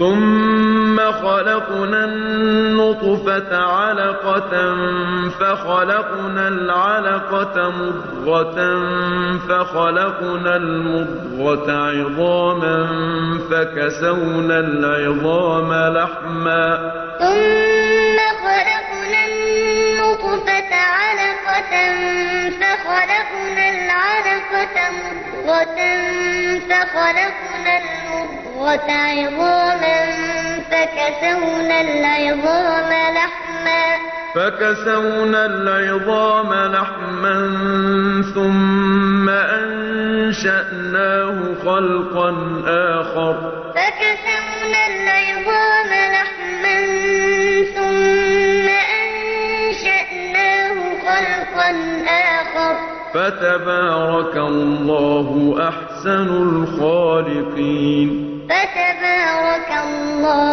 ثم خلقنا النطفة علقة فخلقنا العلقة مضغة فخلقنا المضغة عظاما فكسونا العظام لحما ثم خلقنا النطفة علقة فخلقنا العلقة مضغة فخلقنا المضغة عظاما فكسونا العظام لحما. فكسونا العظام لحما ثم أنشأناه خلقا آخر. فكسونا العظام لحما ثم أنشأناه خلقا آخر. فتبارك الله أحسن الخالقين. فتبارك الله